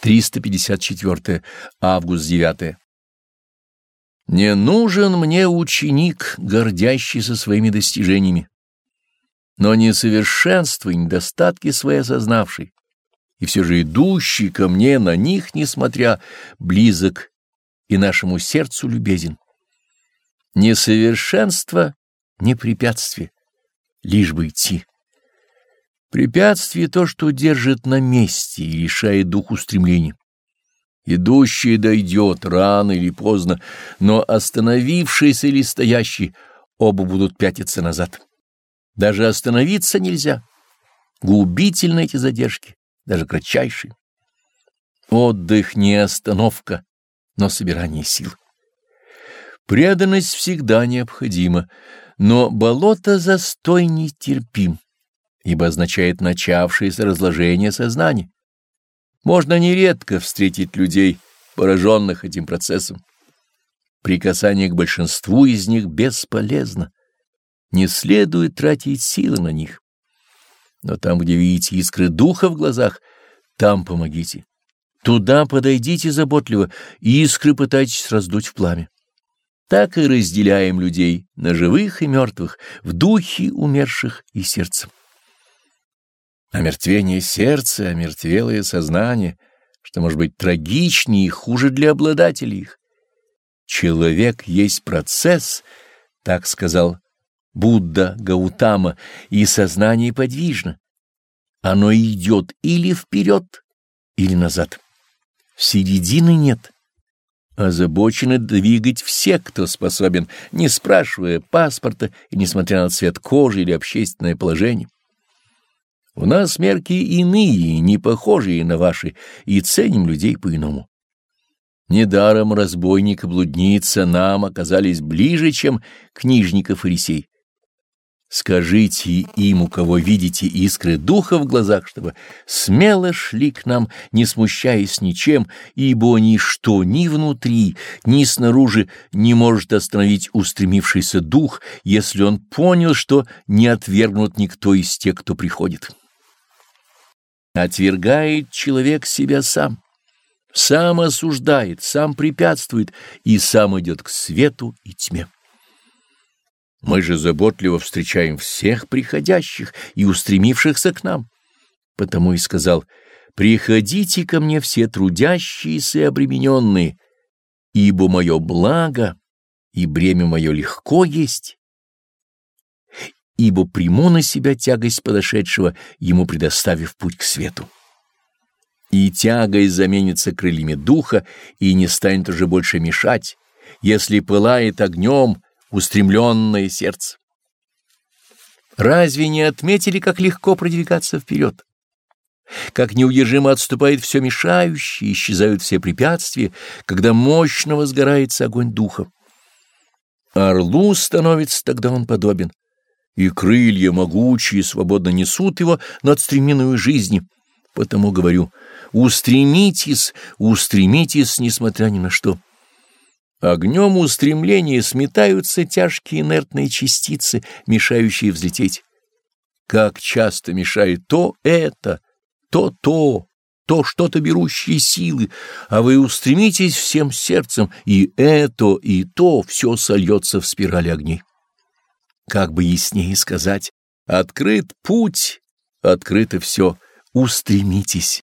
354 август 9 Не нужен мне ученик, гордящийся своими достижениями, но несовершенство и недостатки свои осознавший, и все же идущий ко мне на них, несмотря, близок и нашему сердцу любезен. Несовершенство — не препятствие, лишь бы идти. Препятствие — то, что держит на месте и лишает дух устремлений. Идущий дойдет рано или поздно, но остановившийся или стоящий оба будут пятиться назад. Даже остановиться нельзя. Губительны эти задержки, даже кратчайшие. Отдых не остановка, но собирание сил. Преданность всегда необходима, но болото застой нетерпим ибо означает начавшееся разложение сознания. Можно нередко встретить людей, пораженных этим процессом. Прикасание к большинству из них бесполезно. Не следует тратить силы на них. Но там, где видите искры духа в глазах, там помогите. Туда подойдите заботливо и искры пытайтесь раздуть в пламя. Так и разделяем людей на живых и мертвых, в духе умерших и сердцем. Омертвение сердца, омертвелое сознание, что может быть трагичнее и хуже для обладателей их. Человек есть процесс, так сказал Будда Гаутама, и сознание подвижно. Оно идет или вперед, или назад. Середины нет. Озабочены двигать все, кто способен, не спрашивая паспорта и несмотря на цвет кожи или общественное положение. У нас мерки иные, не похожие на ваши, и ценим людей по-иному. Недаром разбойник и блудница нам оказались ближе, чем книжник и фарисей. Скажите им, у кого видите искры духа в глазах, чтобы смело шли к нам, не смущаясь ничем, ибо ничто ни внутри, ни снаружи не может остановить устремившийся дух, если он понял, что не отвергнут никто из тех, кто приходит. Отвергает человек себя сам, сам осуждает, сам препятствует и сам идет к свету и тьме. Мы же заботливо встречаем всех приходящих и устремившихся к нам. Потому и сказал, «Приходите ко мне все трудящиеся и обремененные, ибо мое благо и бремя мое легко есть» ибо приму на себя тягость подошедшего, ему предоставив путь к свету. И тягость заменится крыльями духа и не станет уже больше мешать, если пылает огнем устремленное сердце. Разве не отметили, как легко продвигаться вперед? Как неудержимо отступает все мешающее, исчезают все препятствия, когда мощно возгорается огонь духа. Орлу становится тогда он подобен и крылья могучие свободно несут его над стреминой жизни. Потому говорю, устремитесь, устремитесь, несмотря ни на что. Огнем устремления сметаются тяжкие инертные частицы, мешающие взлететь. Как часто мешает то это, то то, то что-то берущие силы, а вы устремитесь всем сердцем, и это, и то все сольется в спирали огней. Как бы яснее сказать, открыт путь, открыто все, устремитесь.